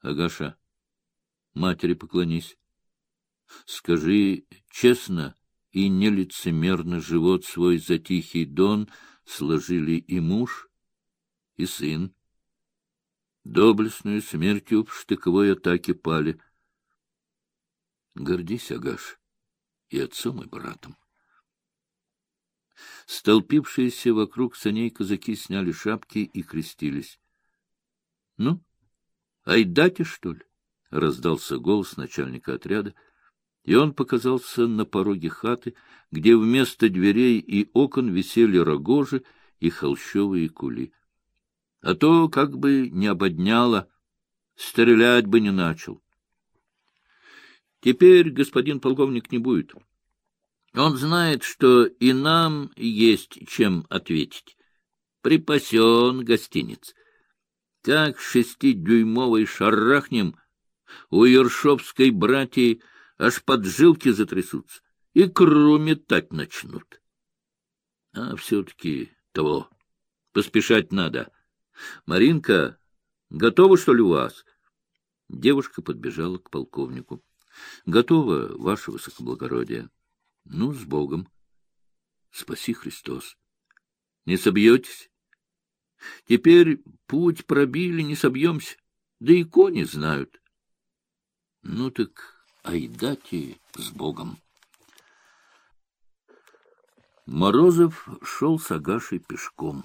Агаша, матери поклонись. Скажи честно и нелицемерно живот свой за тихий дон сложили и муж, и сын. Доблестную смертью в штыковой атаке пали. Гордись, Агаш, и отцом, и братом. Столпившиеся вокруг саней казаки сняли шапки и крестились. — Ну, айдате, что ли? — раздался голос начальника отряда, и он показался на пороге хаты, где вместо дверей и окон висели рогожи и холщовые кули. А то как бы не ободняло, стрелять бы не начал. Теперь господин полковник не будет. Он знает, что и нам есть чем ответить. Припасен гостиниц. Как шестидюймовый шарахнем у Ершовской братьи аж поджилки затрясутся и кру метать начнут. А все-таки того. Поспешать надо. Маринка, готова, что ли, у вас? Девушка подбежала к полковнику. — Готово, ваше высокоблагородие. — Ну, с Богом. — Спаси Христос. — Не собьетесь? — Теперь путь пробили, не собьемся. Да и кони знают. — Ну так айдате с Богом. Морозов шел с Агашей пешком.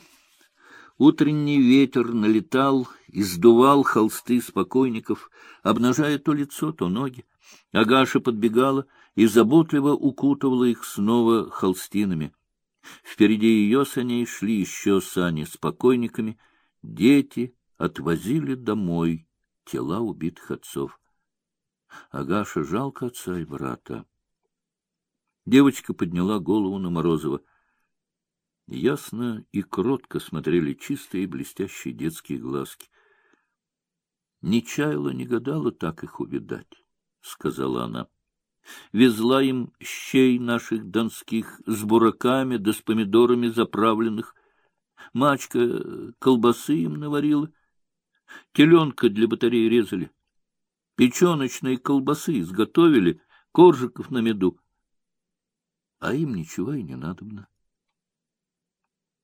Утренний ветер налетал и сдувал холсты спокойников, обнажая то лицо, то ноги. Агаша подбегала и заботливо укутывала их снова холстинами. Впереди ее саней шли еще сани с покойниками. Дети отвозили домой тела убитых отцов. Агаша жалко отца и брата. Девочка подняла голову на Морозова. Ясно и кротко смотрели чистые блестящие детские глазки. Не чаяла, не гадала так их увидать. — сказала она. Везла им щей наших донских с бураками да с помидорами заправленных. Мачка колбасы им наварила. Теленка для батареи резали. Печеночные колбасы изготовили, коржиков на меду. А им ничего и не надобно.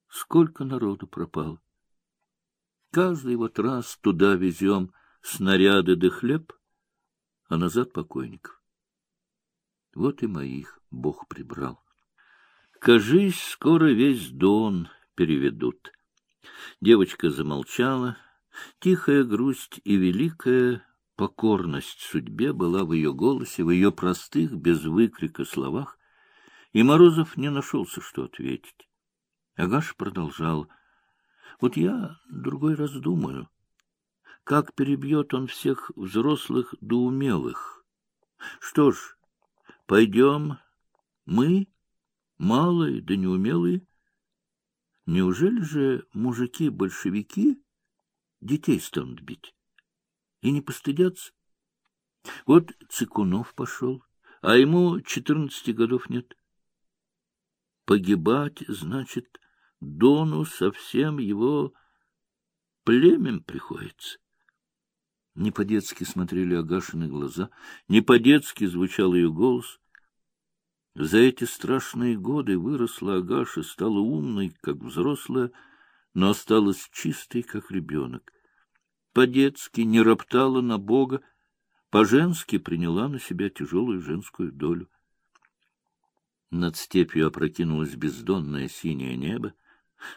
Сколько народу пропало. Каждый вот раз туда везем снаряды да хлеб — а назад покойников. Вот и моих Бог прибрал. Кажись, скоро весь Дон переведут. Девочка замолчала. Тихая грусть и великая покорность судьбе была в ее голосе, в ее простых, без выкрика словах, и Морозов не нашелся, что ответить. Агаш продолжал. — Вот я другой раз думаю. Как перебьет он всех взрослых до умелых? Что ж, пойдем мы, малые да неумелые. Неужели же мужики-большевики детей станут бить? И не постыдятся? Вот Цикунов пошел, а ему четырнадцати годов нет. Погибать, значит, Дону совсем его племем приходится. Не по-детски смотрели Агашины глаза, не по-детски звучал ее голос. За эти страшные годы выросла Агаша, стала умной, как взрослая, но осталась чистой, как ребенок. По-детски не роптала на Бога, по-женски приняла на себя тяжелую женскую долю. Над степью опрокинулось бездонное синее небо,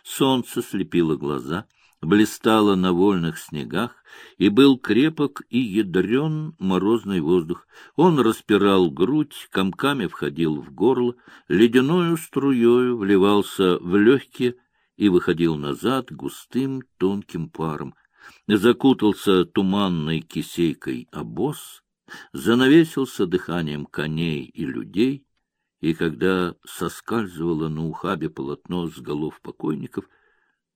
солнце слепило глаза — блистало на вольных снегах, и был крепок и ядрен морозный воздух. Он распирал грудь, комками входил в горло, ледяную струею вливался в легкие и выходил назад густым тонким паром. Закутался туманной кисейкой обоз, занавесился дыханием коней и людей, и когда соскальзывало на ухабе полотно с голов покойников —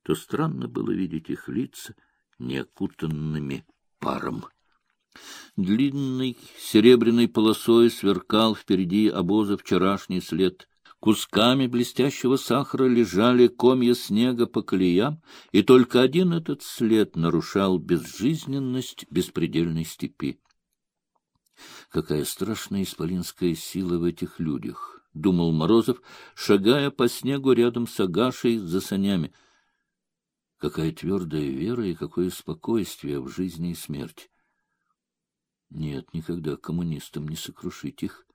то странно было видеть их лица, не окутанными паром. Длинной серебряной полосой сверкал впереди обоза вчерашний след. Кусками блестящего сахара лежали комья снега по колеям, и только один этот след нарушал безжизненность беспредельной степи. Какая страшная исполинская сила в этих людях, — думал Морозов, шагая по снегу рядом с Агашей за санями. Какая твердая вера и какое спокойствие в жизни и смерти. Нет, никогда коммунистам не сокрушить их.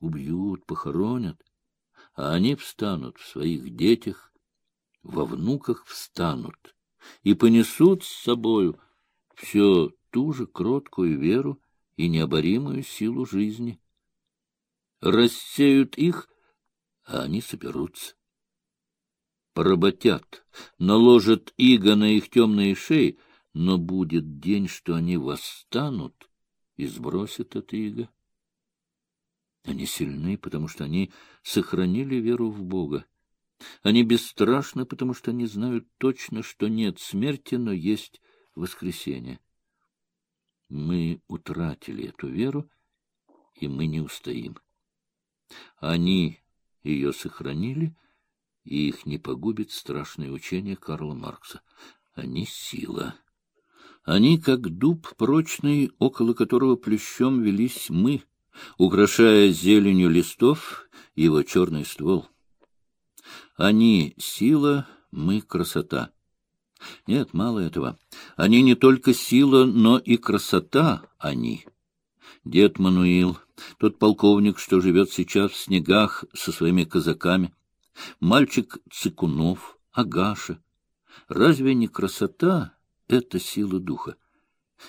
Убьют, похоронят, а они встанут в своих детях, во внуках встанут и понесут с собою все ту же кроткую веру и необоримую силу жизни. Рассеют их, а они соберутся. Поработят, наложат иго на их темные шеи, но будет день, что они восстанут и сбросят это иго. Они сильны, потому что они сохранили веру в Бога. Они бесстрашны, потому что они знают точно, что нет смерти, но есть воскресение. Мы утратили эту веру, и мы не устоим. Они ее сохранили, и их не погубит страшное учение Карла Маркса. Они — сила. Они, как дуб прочный, около которого плещом велись мы, украшая зеленью листов его черный ствол. Они — сила, мы — красота. Нет, мало этого. Они не только сила, но и красота они. Дед Мануил, тот полковник, что живет сейчас в снегах со своими казаками, мальчик Цикунов, Агаша. Разве не красота — это сила духа?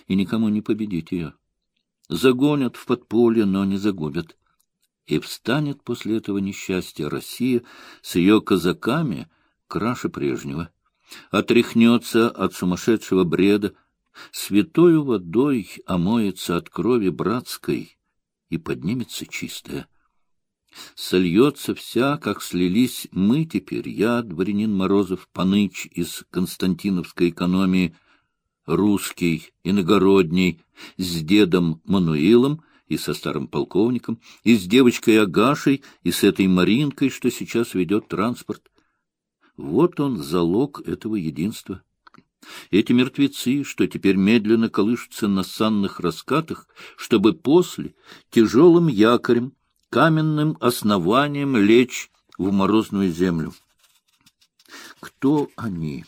И никому не победить ее. Загонят в подполье, но не загубят. И встанет после этого несчастья Россия с ее казаками краше прежнего отряхнется от сумасшедшего бреда, святою водой омоется от крови братской и поднимется чистая. Сольется вся, как слились мы теперь, я, дворянин Морозов, Паныч из Константиновской экономии, русский, иногородний, с дедом Мануилом и со старым полковником, и с девочкой Агашей, и с этой Маринкой, что сейчас ведет транспорт — вот он залог этого единства. Эти мертвецы, что теперь медленно колышутся на санных раскатах, чтобы после тяжелым якорем, каменным основанием лечь в морозную землю. Кто они?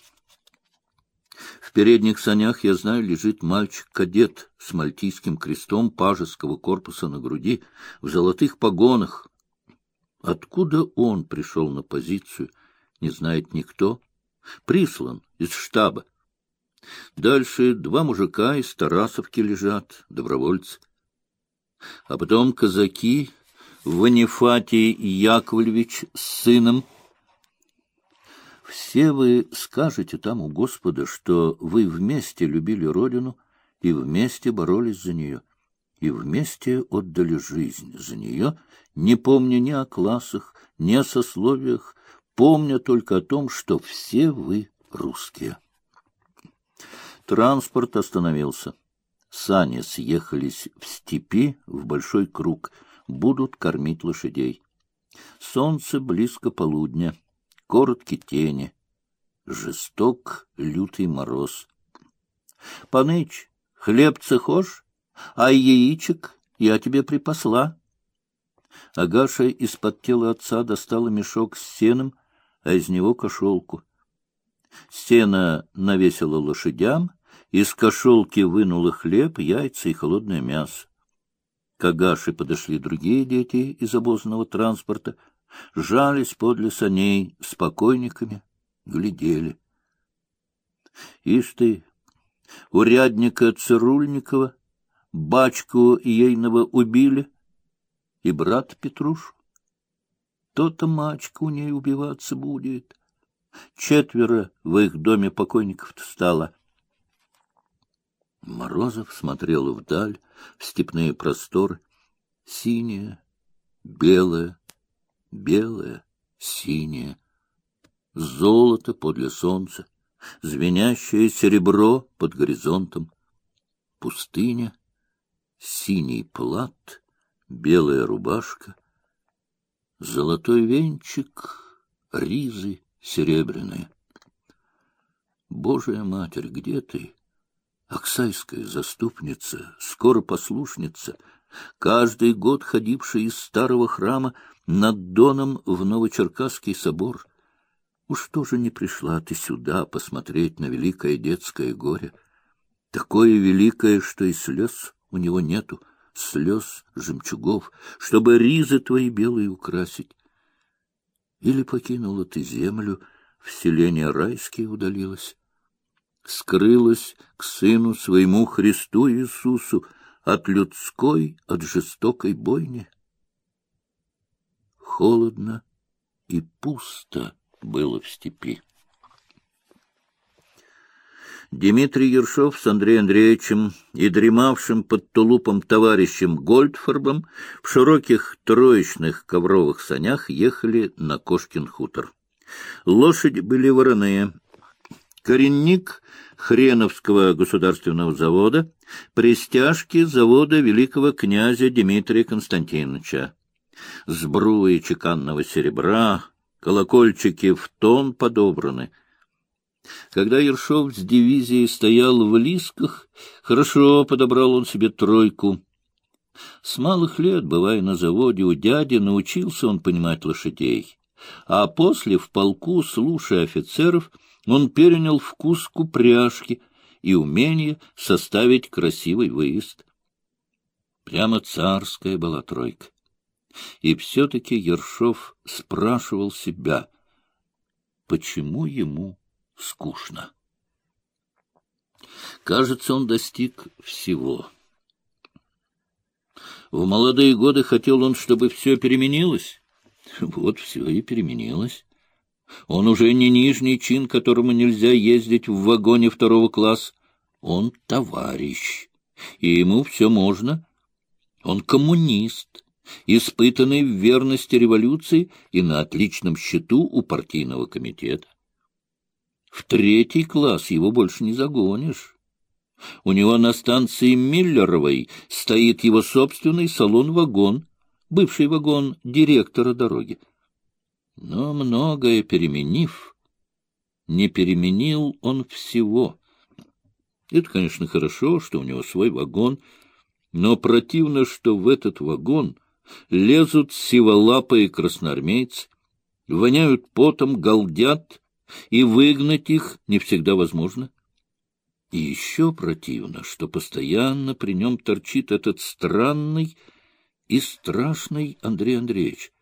В передних санях, я знаю, лежит мальчик-кадет с мальтийским крестом пажеского корпуса на груди, в золотых погонах. Откуда он пришел на позицию, не знает никто. Прислан из штаба. Дальше два мужика из Тарасовки лежат, добровольцы. А потом казаки, Ванифатий Яковлевич с сыном. Все вы скажете там у Господа, что вы вместе любили Родину и вместе боролись за нее, и вместе отдали жизнь за нее, не помня ни о классах, ни о сословиях, помня только о том, что все вы русские. Транспорт остановился. Сани съехались в степи в большой круг, будут кормить лошадей. Солнце близко полудня, короткие тени, жесток лютый мороз. — Паныч, хлебца хошь, а яичек я тебе припасла. Агаша из-под тела отца достала мешок с сеном, а из него кошелку. Сено навесила лошадям, из кошелки вынула хлеб, яйца и холодное мясо. К Агаше подошли другие дети из обозного транспорта, жались подле саней с покойниками, глядели. Ишь ты, урядника Цирульникова, бачку ейного убили, и брат Петруш то-то мачка у ней убиваться будет. Четверо в их доме покойников-то стало. Морозов смотрел вдаль, в степные просторы. Синее, белое, белое, синее. Золото подле солнца, звенящее серебро под горизонтом. Пустыня, синий плат, белая рубашка — Золотой венчик, ризы серебряные. Божия Матерь, где ты? Оксайская заступница, скоро послушница, каждый год ходившая из старого храма над Доном в Новочеркасский собор. Уж тоже не пришла ты сюда посмотреть на великое детское горе? Такое великое, что и слез у него нету, слез жемчугов, чтобы ризы твои белые украсить. Или покинула ты землю, в селение райские удалилась, скрылась к сыну своему Христу Иисусу от людской, от жестокой бойни. Холодно и пусто было в степи. Дмитрий Ершов с Андреем Андреевичем и дремавшим под тулупом товарищем Гольдфорбом в широких троечных ковровых санях ехали на Кошкин хутор. Лошади были вороные, коренник Хреновского государственного завода, пристяжки завода великого князя Дмитрия Константиновича. Сбруи чеканного серебра, колокольчики в тон подобраны. Когда Ершов с дивизией стоял в Лисках, хорошо подобрал он себе тройку. С малых лет, бывая на заводе у дяди, научился он понимать лошадей. А после в полку, слушая офицеров, он перенял вкус к упряжке и умение составить красивый выезд. Прямо царская была тройка. И все-таки Ершов спрашивал себя, почему ему скучно. Кажется, он достиг всего. В молодые годы хотел он, чтобы все переменилось. Вот все и переменилось. Он уже не нижний чин, которому нельзя ездить в вагоне второго класса. Он товарищ, и ему все можно. Он коммунист, испытанный в верности революции и на отличном счету у партийного комитета. В третий класс его больше не загонишь. У него на станции Миллеровой стоит его собственный салон-вагон, бывший вагон директора дороги. Но многое переменив, не переменил он всего. Это, конечно, хорошо, что у него свой вагон, но противно, что в этот вагон лезут сиволапые красноармейцы, воняют потом, галдят, и выгнать их не всегда возможно. И еще противно, что постоянно при нем торчит этот странный и страшный Андрей Андреевич.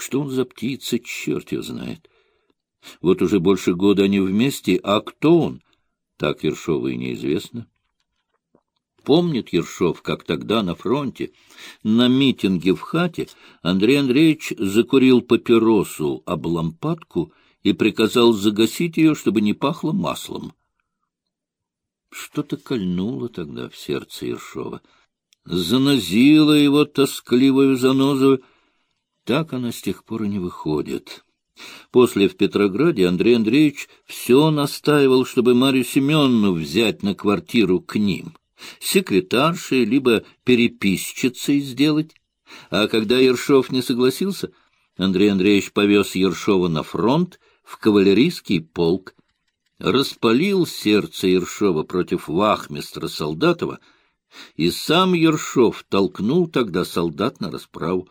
Что он за птица, черт его знает. Вот уже больше года они вместе, а кто он, так Ершову и неизвестно. Помнит Ершов, как тогда на фронте, на митинге в хате, Андрей Андреевич закурил папиросу об лампадку и приказал загасить ее, чтобы не пахло маслом. Что-то кольнуло тогда в сердце Ершова. Занозило его тоскливую занозу, так она с тех пор и не выходит. После в Петрограде Андрей Андреевич все настаивал, чтобы Марию Семеновну взять на квартиру к ним, секретаршей либо переписчицей сделать. А когда Ершов не согласился, Андрей Андреевич повез Ершова на фронт в кавалерийский полк, распалил сердце Ершова против вахмистра Солдатова, и сам Ершов толкнул тогда солдат на расправу.